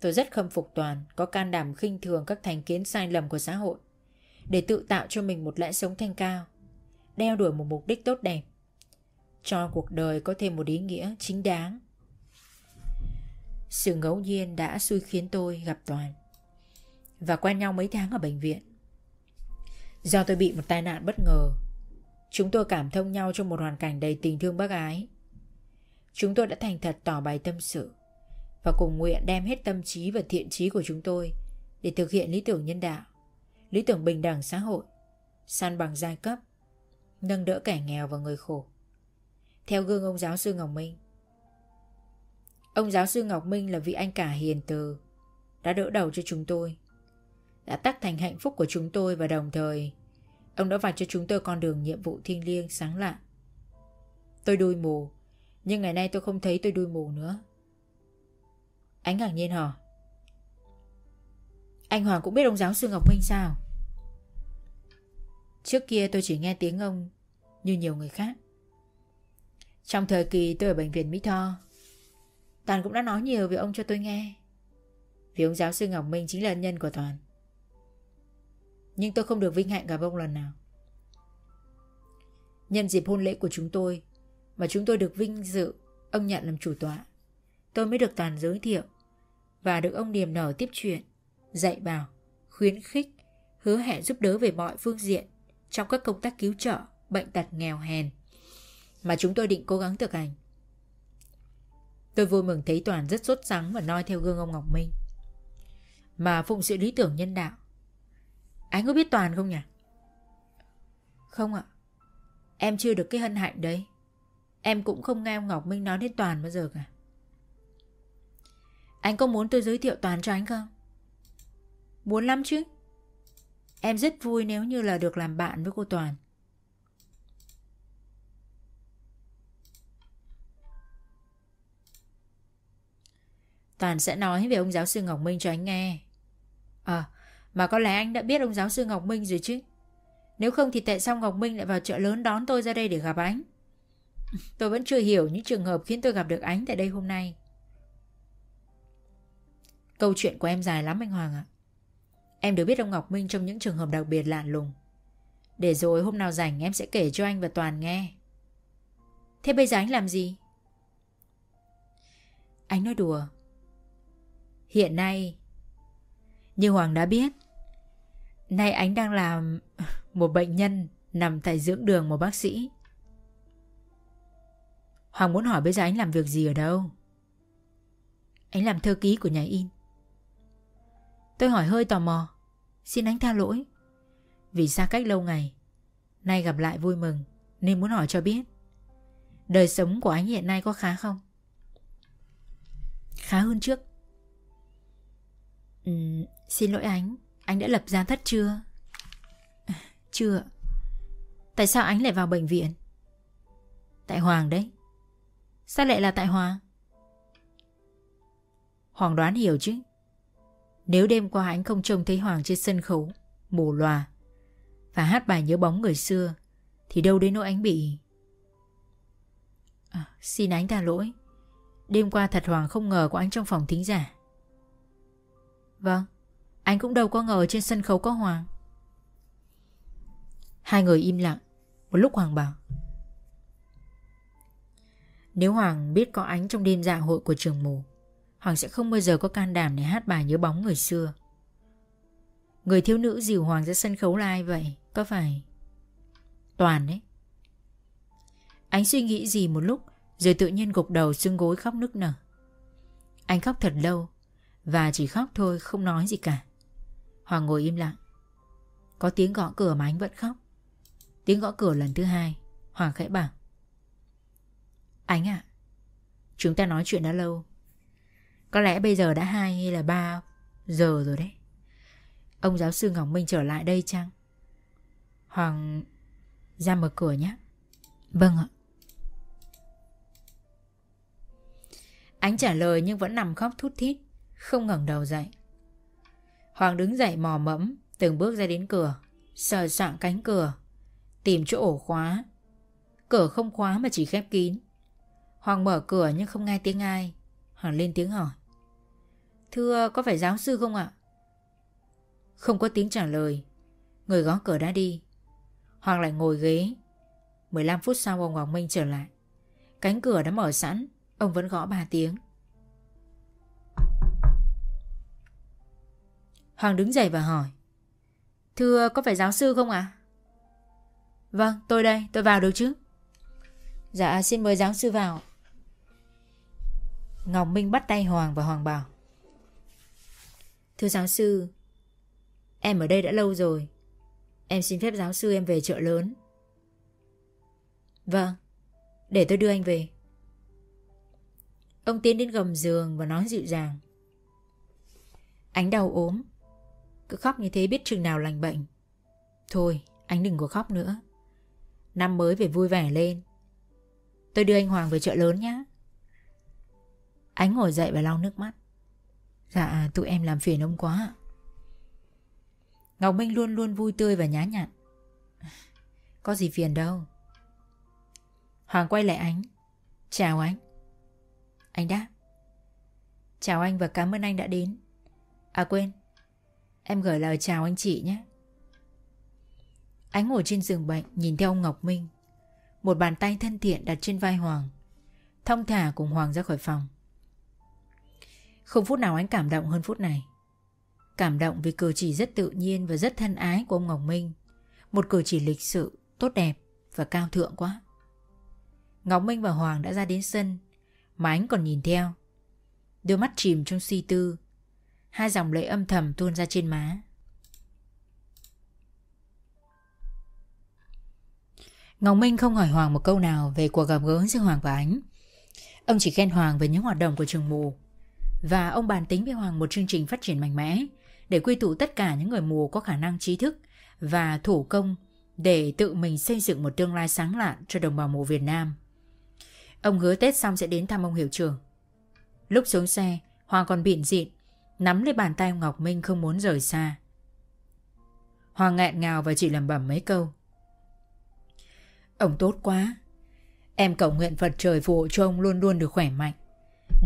Tôi rất khâm phục Toàn có can đảm khinh thường các thành kiến sai lầm của xã hội để tự tạo cho mình một lẽ sống thanh cao, đeo đuổi một mục đích tốt đẹp, cho cuộc đời có thêm một ý nghĩa chính đáng. Sự ngẫu nhiên đã xui khiến tôi gặp Toàn Và quen nhau mấy tháng ở bệnh viện. Do tôi bị một tai nạn bất ngờ Chúng tôi cảm thông nhau trong một hoàn cảnh đầy tình thương bác ái. Chúng tôi đã thành thật tỏ bày tâm sự Và cùng nguyện đem hết tâm trí và thiện trí của chúng tôi Để thực hiện lý tưởng nhân đạo, Lý tưởng bình đẳng xã hội San bằng giai cấp, Nâng đỡ kẻ nghèo và người khổ. Theo gương ông giáo sư Ngọc Minh, Ông giáo sư Ngọc Minh là vị anh cả hiền từ, Đã đỡ đầu cho chúng tôi, Đã tác thành hạnh phúc của chúng tôi Và đồng thời, Ông đã vạch cho chúng tôi con đường nhiệm vụ thiêng liêng, sáng lạ Tôi đuôi mù nhưng ngày nay tôi không thấy tôi đuôi mù nữa. Ánh ngạc nhiên hỏi. Anh Hoàng cũng biết ông giáo sư Ngọc Minh sao? Trước kia tôi chỉ nghe tiếng ông Như nhiều người khác. Trong thời kỳ tôi ở bệnh viện Mỹ Tho, Toàn cũng đã nói nhiều về ông cho tôi nghe. Vì ông giáo sư Ngọc Minh chính là ân nhân của Toàn. Nhưng tôi không được vinh hạnh gặp ông lần nào. Nhân dịp hôn lễ của chúng tôi mà chúng tôi được vinh dự Ông nhận làm chủ tọa Tôi mới được Toàn giới thiệu Và được ông niềm nở tiếp chuyện Dạy bảo, khuyến khích Hứa hẹn giúp đỡ về mọi phương diện Trong các công tác cứu trợ Bệnh tật nghèo hèn Mà chúng tôi định cố gắng thực hành Tôi vui mừng thấy Toàn rất sốt sắng và noi theo gương ông Ngọc Minh. Mà phụng sự lý tưởng nhân đạo. Anh có biết Toàn không nhỉ? Không ạ. Em chưa được cái hân hạnh đấy. Em cũng không nghe ông Ngọc Minh nói đến Toàn bao giờ cả. Anh có muốn tôi giới thiệu Toàn cho anh không? Muốn lắm chứ. Em rất vui nếu như là được làm bạn với cô Toàn. Toàn sẽ nói về ông giáo sư Ngọc Minh cho anh nghe. À, mà có lẽ anh đã biết ông giáo sư Ngọc Minh rồi chứ. Nếu không thì tại sao Ngọc Minh lại vào chợ lớn đón tôi ra đây để gặp anh? Tôi vẫn chưa hiểu những trường hợp khiến tôi gặp được ánh tại đây hôm nay. Câu chuyện của em dài lắm anh Hoàng ạ. Em được biết ông Ngọc Minh trong những trường hợp đặc biệt lạ lùng. Để rồi hôm nào rảnh em sẽ kể cho anh và Toàn nghe. Thế bây giờ anh làm gì? Anh nói đùa. Hiện nay, như Hoàng đã biết, nay anh đang làm một bệnh nhân nằm tại dưỡng đường một bác sĩ. Hoàng muốn hỏi bây giờ anh làm việc gì ở đâu? Anh làm thư ký của nhà in. Tôi hỏi hơi tò mò. Xin anh tha lỗi. Vì xa cách lâu ngày, nay gặp lại vui mừng nên muốn hỏi cho biết. Đời sống của anh hiện nay có khá không? Khá hơn trước. Ừ, xin lỗi anh, anh đã lập gia thất chưa? Chưa. Tại sao anh lại vào bệnh viện? Tại Hoàng đấy. Sao lại là tại hòa Hoàng đoán hiểu chứ. Nếu đêm qua anh không trông thấy Hoàng trên sân khấu, mù loà, và hát bài nhớ bóng người xưa, thì đâu đến nỗi anh bị... À, xin anh tha lỗi. Đêm qua thật Hoàng không ngờ có anh trong phòng thính giả. Vâng, anh cũng đâu có ngờ trên sân khấu có Hoàng. Hai người im lặng, một lúc Hoàng bảo. Nếu Hoàng biết có ánh trong đêm dạ hội của trường mù, Hoàng sẽ không bao giờ có can đảm để hát bài nhớ bóng người xưa. Người thiếu nữ dìu Hoàng ra sân khấu là ai vậy? Có phải... Toàn đấy. Anh suy nghĩ gì một lúc rồi tự nhiên gục đầu xương gối khóc nức nở. Anh khóc thật lâu và chỉ khóc thôi không nói gì cả. Hoàng ngồi im lặng. Có tiếng gõ cửa mà anh vẫn khóc. Tiếng gõ cửa lần thứ hai Hoàng khẽ bảo anh ạ, Chúng ta nói chuyện đã lâu. Có lẽ bây giờ đã hai hay là ba giờ rồi đấy. Ông giáo sư Ngọc Minh trở lại đây chăng? Hoàng, ra mở cửa nhé. Vâng ạ. Anh trả lời nhưng vẫn nằm khóc thút thít, Không ngẩng đầu dậy. Hoàng đứng dậy mò mẫm, Từng bước ra đến cửa, Sờ soạn cánh cửa, Tìm chỗ ổ khóa. Cửa không khóa mà chỉ khép kín. Hoàng mở cửa nhưng không nghe tiếng ai. Hoàng lên tiếng hỏi. Thưa, có phải giáo sư không ạ? Không có tiếng trả lời. Người gõ cửa đã đi. Hoàng lại ngồi ghế. 15 phút sau ông Hoàng Minh trở lại. Cánh cửa đã mở sẵn. Ông vẫn gõ 3 tiếng. Hoàng đứng dậy và hỏi. Thưa, có phải giáo sư không ạ? Vâng tôi đây. Tôi vào được chứ? Dạ xin mời giáo sư vào. Ngọc Minh bắt tay Hoàng và Hoàng bảo Thưa giáo sư Em ở đây đã lâu rồi. Em xin phép giáo sư em về chợ lớn. Vâng Để tôi đưa anh về. Ông tiến đến gầm giường và nói dịu dàng Anh đau ốm Cứ khóc như thế biết chừng nào lành bệnh. Thôi anh đừng có khóc nữa. Năm mới phải vui vẻ lên. Tôi đưa anh Hoàng về chợ lớn nhé Ánh ngồi dậy và lau nước mắt. Dạ tụi em làm phiền ông quá. Ngọc Minh luôn luôn vui tươi và nhá nhặn. Có gì phiền đâu. Hoàng quay lại ánh. Chào anh. Anh đáp. Chào anh và cảm ơn anh đã đến. À quên. Em gửi lời chào anh chị nhé. Ánh ngồi trên giường bệnh, nhìn theo ông Ngọc Minh. Một bàn tay thân thiện đặt trên vai Hoàng. Thông thả cùng Hoàng ra khỏi phòng. Không phút nào anh cảm động hơn phút này. Cảm động vì cử chỉ rất tự nhiên và rất thân ái của ông Ngọc Minh. Một cử chỉ lịch sự, tốt đẹp và cao thượng quá. Ngọc Minh và Hoàng đã ra đến sân Mà anh còn nhìn theo. Đôi mắt chìm trong suy tư. Hai dòng lệ âm thầm tuôn ra trên má. Ngọc Minh không hỏi Hoàng một câu nào về cuộc gặp gỡ giữa Hoàng và Ánh. Ông chỉ khen Hoàng về những hoạt động của trường mù. Và ông bàn tính với Hoàng một chương trình phát triển mạnh mẽ để quy tụ tất cả những người mù có khả năng trí thức và thủ công để tự mình xây dựng một tương lai sáng lạn cho đồng bào mù Việt Nam. Ông hứa Tết xong sẽ đến thăm ông hiệu trưởng. Lúc xuống xe, Hoàng còn bịn dịn, nắm lấy bàn tay ông Ngọc Minh không muốn rời xa. Hoàng nghẹn ngào và chỉ lẩm bẩm mấy câu. Ông tốt quá. Em cầu nguyện Phật trời phù hộ cho ông luôn luôn được khỏe mạnh.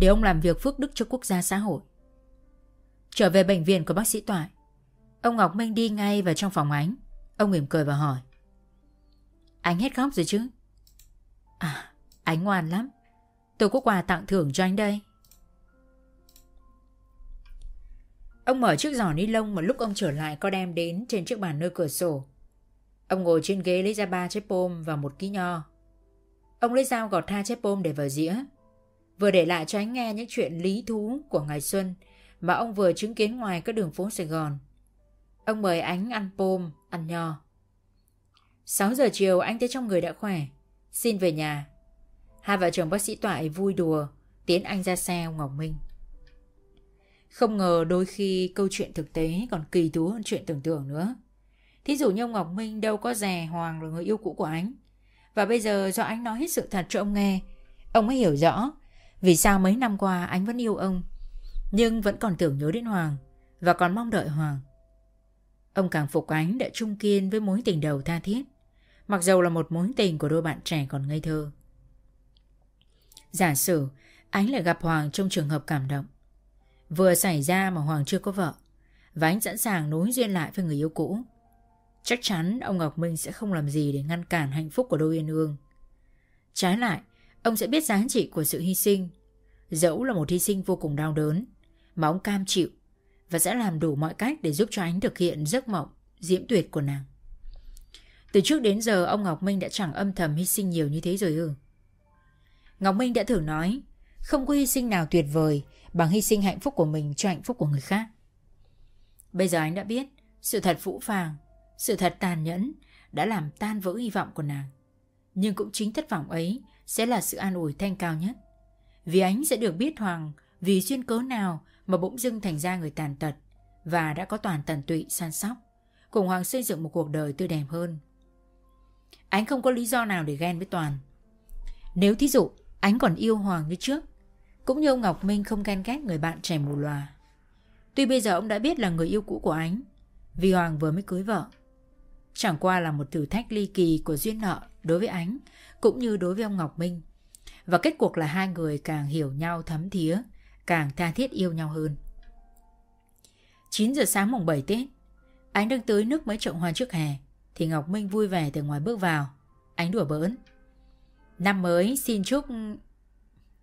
Để ông làm việc phước đức cho quốc gia xã hội. Trở về bệnh viện của bác sĩ Toại. Ông Ngọc Minh đi ngay vào trong phòng ánh. Ông mỉm cười và hỏi. Anh hết khóc rồi chứ? À, anh ngoan lắm. Tôi có quà tặng thưởng cho anh đây. Ông mở chiếc giỏ ni lông mà lúc ông trở lại có đem đến trên chiếc bàn nơi cửa sổ. Ông ngồi trên ghế lấy ra ba trái pôm và một ký nho. Ông lấy dao gọt tha trái pôm để vào dĩa. Vừa để lại cho anh nghe những chuyện lý thú của ngày xuân mà ông vừa chứng kiến ngoài các đường phố Sài Gòn. Ông mời ánh ăn pôm, ăn nho. 6 giờ chiều anh thấy trong người đã khỏe, xin về nhà. Hai vợ chồng bác sĩ Toại vui đùa, tiến anh ra xe ông Ngọc Minh. Không ngờ đôi khi câu chuyện thực tế còn kỳ thú hơn chuyện tưởng tượng nữa. Thí dụ như ông Ngọc Minh đâu có rè Hoàng là người yêu cũ của anh. Và bây giờ do anh nói hết sự thật cho ông nghe, ông mới hiểu rõ vì sao mấy năm qua anh vẫn yêu ông, nhưng vẫn còn tưởng nhớ đến Hoàng và còn mong đợi Hoàng. Ông càng phục ánh đã trung kiên với mối tình đầu tha thiết, mặc dầu là một mối tình của đôi bạn trẻ còn ngây thơ. Giả sử ánh lại gặp Hoàng trong trường hợp cảm động. Vừa xảy ra mà Hoàng chưa có vợ, và anh sẵn sàng nối duyên lại với người yêu cũ. Chắc chắn ông Ngọc Minh sẽ không làm gì để ngăn cản hạnh phúc của đôi yên ương. Trái lại, ông sẽ biết giá trị của sự hy sinh, dẫu là một hy sinh vô cùng đau đớn, mà ông cam chịu và sẽ làm đủ mọi cách để giúp cho anh thực hiện giấc mộng diễm tuyệt của nàng. Từ trước đến giờ ông Ngọc Minh đã chẳng âm thầm hy sinh nhiều như thế rồi ư. Ngọc Minh đã thử nói, không có hy sinh nào tuyệt vời bằng hy sinh hạnh phúc của mình cho hạnh phúc của người khác. Bây giờ anh đã biết, sự thật phũ phàng, sự thật tàn nhẫn đã làm tan vỡ hy vọng của nàng. Nhưng cũng chính thất vọng ấy sẽ là sự an ủi thanh cao nhất. Vì Ánh sẽ được biết Hoàng vì duyên cớ nào mà bỗng dưng thành ra người tàn tật và đã có toàn tần tụy săn sóc, cùng Hoàng xây dựng một cuộc đời tươi đẹp hơn. Ánh không có lý do nào để ghen với Toàn. Nếu thí dụ Ánh còn yêu Hoàng như trước, cũng như ông Ngọc Minh không ghen ghét người bạn trẻ mù lòa. Tuy bây giờ ông đã biết là người yêu cũ của Ánh, vì Hoàng vừa mới cưới vợ. Chẳng qua là một thử thách ly kỳ của duyên nợ đối với ánh, cũng như đối với ông Ngọc Minh. Và kết cuộc là hai người càng hiểu nhau thấm thía, càng tha thiết yêu nhau hơn. 9 giờ sáng mùng 7 Tết, ánh đang tưới nước mấy trậu hoa trước hè, thì Ngọc Minh vui vẻ từ ngoài bước vào. Ánh đùa bỡn. Năm mới xin chúc...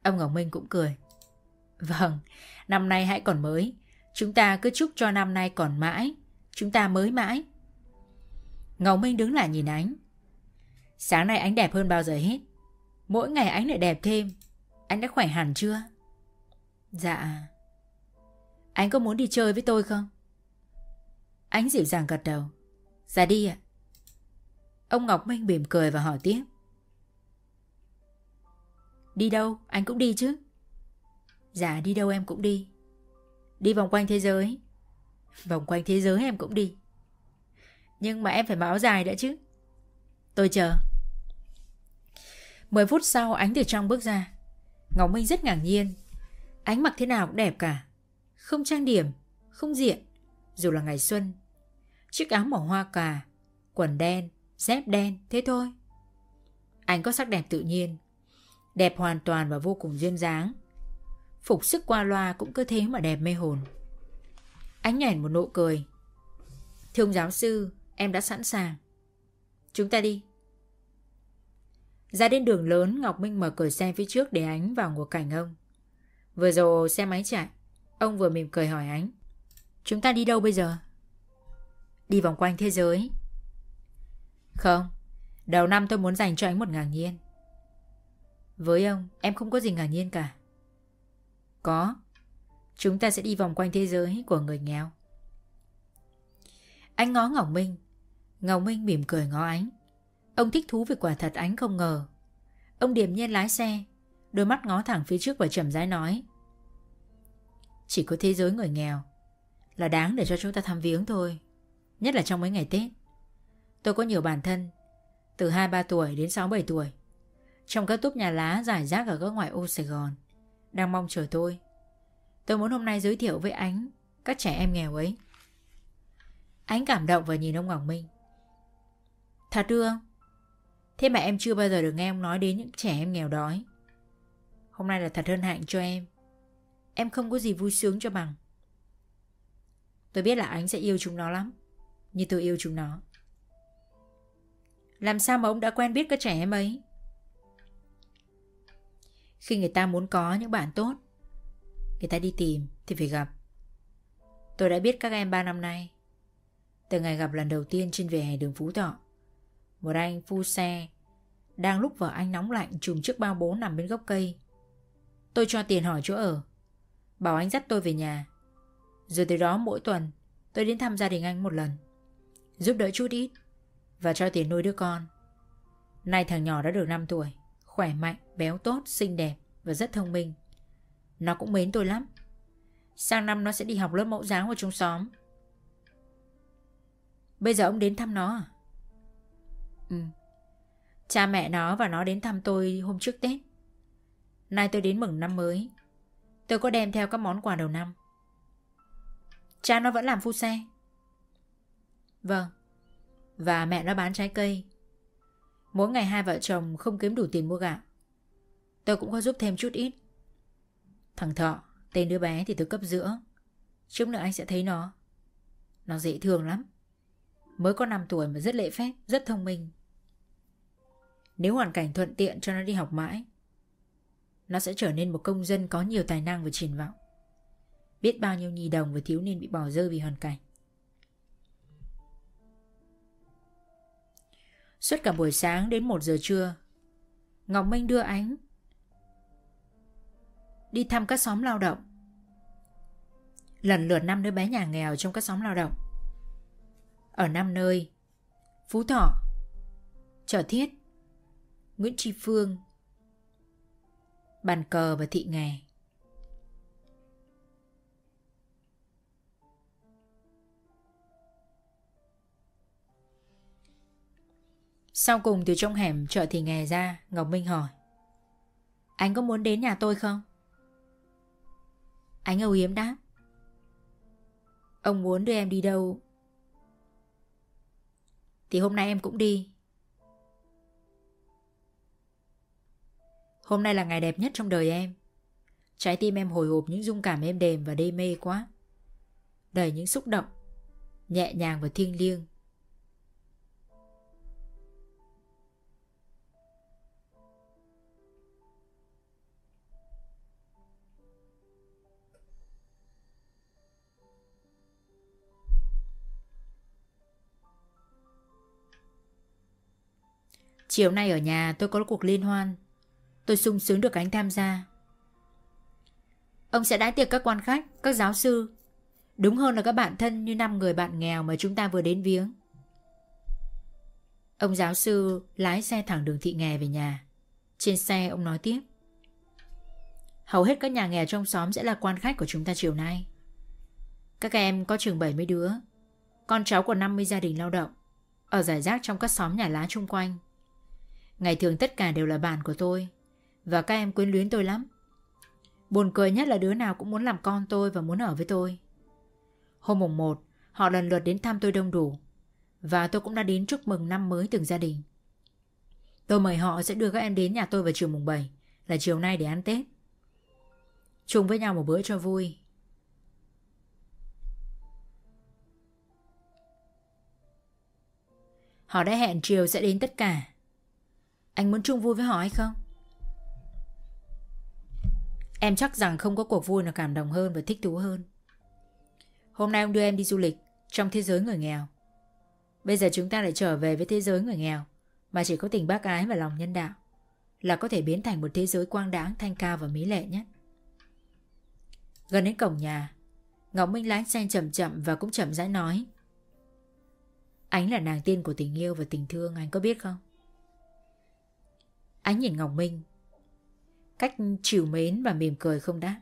Ông Ngọc Minh cũng cười. Vâng, năm nay hãy còn mới. Chúng ta cứ chúc cho năm nay còn mãi. Chúng ta mới mãi. Ngọc Minh đứng lại nhìn ánh. Sáng nay anh đẹp hơn bao giờ hết. Mỗi ngày anh lại đẹp thêm. Anh đã khỏe hẳn chưa? Dạ. Anh có muốn đi chơi với tôi không? Anh dịu dàng gật đầu. Dạ đi ạ. Ông Ngọc Minh mỉm cười và hỏi tiếp. Đi đâu? Anh cũng đi chứ? Dạ đi đâu em cũng đi. Đi vòng quanh thế giới. Vòng quanh thế giới em cũng đi. Nhưng mà em phải mặc áo dài đã chứ. Tôi chờ. Mười phút sau ánh từ trong bước ra. Ngọc Minh rất ngạc nhiên. Ánh mặc thế nào cũng đẹp cả. Không trang điểm, không diện. Dù là ngày xuân. Chiếc áo màu hoa cà, quần đen, dép đen, thế thôi. Anh có sắc đẹp tự nhiên. Đẹp hoàn toàn và vô cùng duyên dáng. Phục sức qua loa cũng cứ thế mà đẹp mê hồn. Ánh nhảy một nụ cười. Thưa ông giáo sư, em đã sẵn sàng. Chúng ta đi. Ra đến đường lớn, Ngọc Minh mở cửa xe phía trước để ánh vào ngồi cảnh ông. Vừa rồi xe máy chạy, ông vừa mỉm cười hỏi ánh. Chúng ta đi đâu bây giờ? Đi vòng quanh thế giới. Không, đầu năm tôi muốn dành cho anh một ngạc nhiên. Với ông, em không có gì ngạc nhiên cả. Có, chúng ta sẽ đi vòng quanh thế giới của người nghèo. Anh ngó Ngọc Minh. Ngọc Minh mỉm cười ngó ánh. Ông thích thú vì quả thật ánh không ngờ. Ông điềm nhiên lái xe, đôi mắt ngó thẳng phía trước và chậm rãi nói. Chỉ có thế giới người nghèo là đáng để cho chúng ta thăm viếng thôi. Nhất là trong mấy ngày Tết. Tôi có nhiều bản thân, từ 2-3 tuổi đến 6-7 tuổi. Trong các túp nhà lá giải rác ở các ngoại ô Sài Gòn. Đang mong chờ tôi. Tôi muốn hôm nay giới thiệu với ánh các trẻ em nghèo ấy. ánh cảm động và nhìn ông Ngọc Minh. Thật đưa không? Thế mà em chưa bao giờ được nghe ông nói đến những trẻ em nghèo đói. Hôm nay là thật hơn hạnh cho em. Em không có gì vui sướng cho bằng. Tôi biết là anh sẽ yêu chúng nó lắm. Như tôi yêu chúng nó. Làm sao mà ông đã quen biết các trẻ em ấy? Khi người ta muốn có những bạn tốt, người ta đi tìm thì phải gặp. Tôi đã biết các em ba năm nay. Từ ngày gặp lần đầu tiên trên vỉa hè đường Phú Thọ. Một anh phu xe đang lúc vợ anh nóng lạnh chùm chiếc bao bố nằm bên gốc cây. Tôi cho tiền hỏi chỗ ở. Bảo anh dắt tôi về nhà. Rồi từ đó mỗi tuần tôi đến thăm gia đình anh một lần. Giúp đỡ chút ít và cho tiền nuôi đứa con. Nay thằng nhỏ đã được 5 tuổi, khỏe mạnh, béo tốt, xinh đẹp và rất thông minh. Nó cũng mến tôi lắm. Sang năm nó sẽ đi học lớp mẫu giáo ở trong xóm. Bây giờ ông đến thăm nó à? Ừ. Cha mẹ nó và nó đến thăm tôi hôm trước Tết. Nay tôi đến mừng năm mới. Tôi có đem theo các món quà đầu năm. Cha nó vẫn làm phu xe. Vâng. Và mẹ nó bán trái cây. Mỗi ngày hai vợ chồng không kiếm đủ tiền mua gạo. Tôi cũng có giúp thêm chút ít. Thằng Thọ, tên đứa bé thì tôi cấp giữa. Chút nữa anh sẽ thấy nó. Nó dễ thương lắm. Mới có 5 tuổi mà rất lễ phép, rất thông minh. Nếu hoàn cảnh thuận tiện cho nó đi học mãi, nó sẽ trở nên một công dân có nhiều tài năng và triển vọng. Biết bao nhiêu nhi đồng và thiếu niên bị bỏ rơi vì hoàn cảnh. Suốt cả buổi sáng đến 1 giờ trưa, Ngọc Minh đưa ánh đi thăm các xóm lao động. Lần lượt năm đứa bé nhà nghèo trong các xóm lao động. Ở năm nơi, Phú Thọ, Trở Thiết, Nguyễn Tri Phương, Bàn Cờ và Thị Nghè. Sau cùng từ trong hẻm chợ Thị Nghè ra, Ngọc Minh hỏi. Anh có muốn đến nhà tôi không? Anh âu yếm đáp. Ông muốn đưa em đi đâu? Thì hôm nay em cũng đi. Hôm nay là ngày đẹp nhất trong đời em. Trái tim em hồi hộp những dung cảm êm đềm và đê mê quá. Đầy những xúc động, nhẹ nhàng và thiêng liêng. Chiều nay ở nhà tôi có cuộc liên hoan Tôi sung sướng được anh tham gia. Ông sẽ đãi tiệc các quan khách, Các giáo sư. Đúng hơn là các bạn thân như năm người bạn nghèo Mà chúng ta vừa đến viếng. Ông giáo sư lái xe thẳng đường thị nghè về nhà. Trên xe ông nói tiếp. Hầu hết các nhà nghèo trong xóm sẽ là quan khách của chúng ta chiều nay. Các em có chừng 70 đứa. Con cháu của 50 gia đình lao động. Ở giải rác trong các xóm nhà lá chung quanh. Ngày thường tất cả đều là bạn của tôi. Và các em quyến luyến tôi lắm. Buồn cười nhất là đứa nào cũng muốn làm con tôi và muốn ở với tôi. Hôm mùng 1 Họ lần lượt đến thăm tôi đông đủ. Và tôi cũng đã đến chúc mừng năm mới từng gia đình. Tôi mời họ sẽ đưa các em đến nhà tôi vào chiều mùng 7 Là chiều nay để ăn Tết. Chung với nhau một bữa cho vui. Họ đã hẹn chiều sẽ đến tất cả. Anh muốn chung vui với họ hay không? Em chắc rằng không có cuộc vui nào cảm động hơn và thích thú hơn. Hôm nay ông đưa em đi du lịch trong thế giới người nghèo. Bây giờ chúng ta lại trở về với thế giới người nghèo mà chỉ có tình bác ái và lòng nhân đạo là có thể biến thành một thế giới quang đáng, thanh cao và mỹ lệ nhất. Gần đến cổng nhà, Ngọc Minh lái xe chậm chậm và cũng chậm rãi nói. Ánh là nàng tiên của tình yêu và tình thương anh có biết không? Ánh nhìn Ngọc Minh Cách chiều mến và mỉm cười không đáp.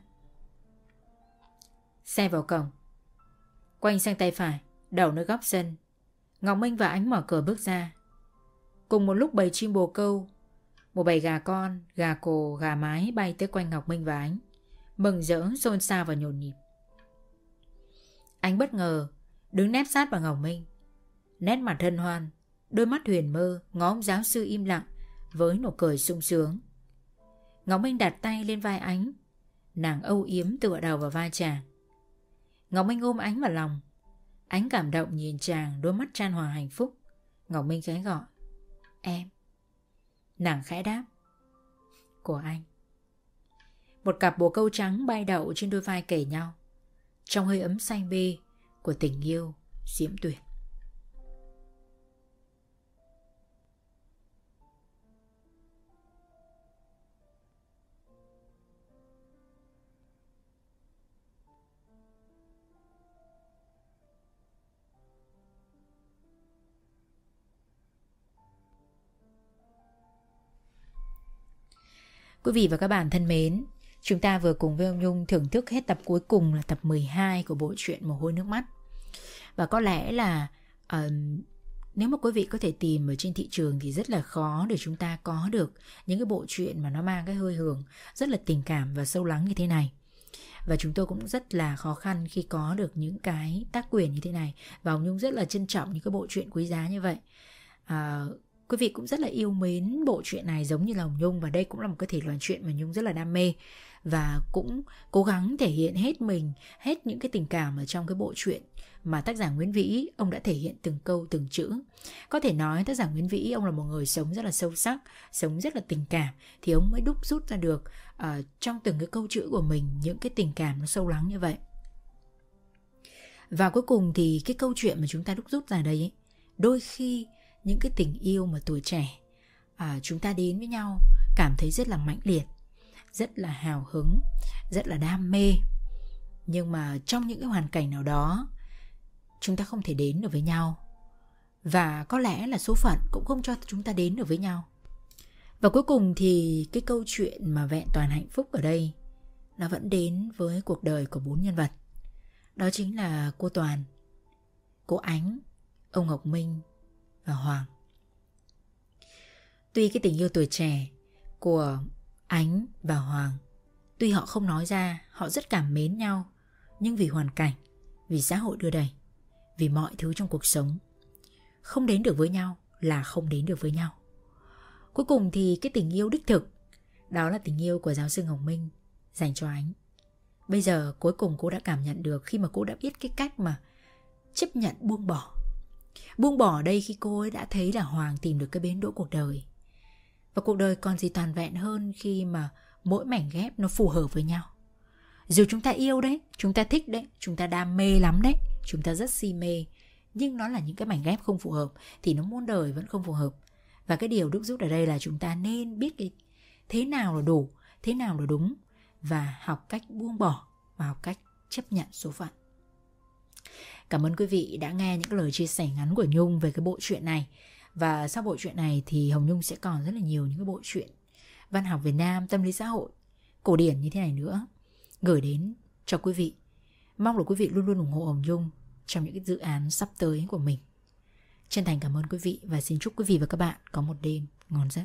Xe vào cổng. Quanh sang tay phải Đầu nơi góc sân Ngọc Minh và Ánh mở cửa bước ra. Cùng một lúc bầy chim bồ câu Một bầy gà con, gà cổ, gà mái bay tới quanh Ngọc Minh và Ánh Mừng rỡ, xôn xao và nhộn nhịp. Ánh bất ngờ Đứng nép sát vào Ngọc Minh Nét mặt hân hoan Đôi mắt huyền mơ Ngó ông giáo sư im lặng Với nụ cười sung sướng. Ngọc Minh đặt tay lên vai ánh. Nàng âu yếm tựa đầu vào vai chàng. Ngọc Minh ôm ánh vào lòng. Ánh cảm động nhìn chàng, Đôi mắt tràn hòa hạnh phúc. Ngọc Minh khẽ gọi. Em. Nàng khẽ đáp. Của anh. Một cặp bồ câu trắng bay đậu trên đôi vai kể nhau. Trong hơi ấm xanh bê Của tình yêu diễm tuyệt. Quý vị và các bạn thân mến, chúng ta vừa cùng với ông Nhung thưởng thức hết tập cuối cùng là tập 12 của bộ truyện Mồ hôi nước mắt. Và có lẽ là uh, nếu mà quý vị có thể tìm ở trên thị trường thì rất là khó để chúng ta có được những cái bộ truyện mà nó mang cái hơi hưởng rất là tình cảm và sâu lắng như thế này. Và chúng tôi cũng rất là khó khăn khi có được những cái tác quyền như thế này và ông Nhung rất là trân trọng những cái bộ truyện quý giá như vậy. À, quý vị cũng rất là yêu mến bộ truyện này giống như là Hồng Nhung và đây cũng là một cái thể loại chuyện mà Nhung rất là đam mê và cũng cố gắng thể hiện hết mình, hết những cái tình cảm ở trong cái bộ truyện mà tác giả Nguyễn Vĩ ông đã thể hiện từng câu từng chữ. Có thể nói tác giả Nguyễn Vĩ ông là một người sống rất là sâu sắc, sống rất là tình cảm thì ông mới đúc rút ra được uh, trong từng cái câu chữ của mình những cái tình cảm nó sâu lắng như vậy. Và cuối cùng thì cái câu chuyện mà chúng ta đúc rút ra đây ấy, đôi khi những cái tình yêu mà tuổi trẻ à, chúng ta đến với nhau cảm thấy rất là mãnh liệt rất là hào hứng rất là đam mê. Nhưng mà trong những cái hoàn cảnh nào đó chúng ta không thể đến được với nhau. Và có lẽ là số phận cũng không cho chúng ta đến được với nhau. Và cuối cùng thì cái câu chuyện mà vẹn toàn hạnh phúc ở đây nó vẫn đến với cuộc đời của bốn nhân vật. Đó chính là cô toàn cô ánh ông ngọc minh và Hoàng. Tuy cái tình yêu tuổi trẻ của Ánh và Hoàng, tuy họ không nói ra, họ rất cảm mến nhau, nhưng vì hoàn cảnh, vì xã hội đưa đẩy, vì mọi thứ trong cuộc sống, không đến được với nhau là không đến được với nhau. Cuối cùng thì cái tình yêu đích thực, đó là tình yêu của giáo sư Hồng Minh dành cho Ánh. Bây giờ cuối cùng cô đã cảm nhận được khi mà cô đã biết cái cách mà chấp nhận buông bỏ Buông bỏ đây khi cô ấy đã thấy là Hoàng tìm được cái bến đỗ cuộc đời. Và cuộc đời còn gì toàn vẹn hơn khi mà mỗi mảnh ghép nó phù hợp với nhau. Dù chúng ta yêu đấy, chúng ta thích đấy, chúng ta đam mê lắm đấy, chúng ta rất si mê, nhưng nó là những cái mảnh ghép không phù hợp thì nó muôn đời vẫn không phù hợp. Và cái điều đúc rút ở đây là chúng ta nên biết cái thế nào là đủ, thế nào là đúng và học cách buông bỏ và học cách chấp nhận số phận. Cảm ơn quý vị đã nghe những lời chia sẻ ngắn của Nhung về cái bộ truyện này. Và sau bộ truyện này thì Hồng Nhung sẽ còn rất là nhiều những cái bộ truyện văn học Việt Nam, tâm lý xã hội, cổ điển như thế này nữa gửi đến cho quý vị. Mong là quý vị luôn luôn ủng hộ Hồng Nhung trong những cái dự án sắp tới của mình. Chân thành cảm ơn quý vị và xin chúc quý vị và các bạn có một đêm ngon giấc.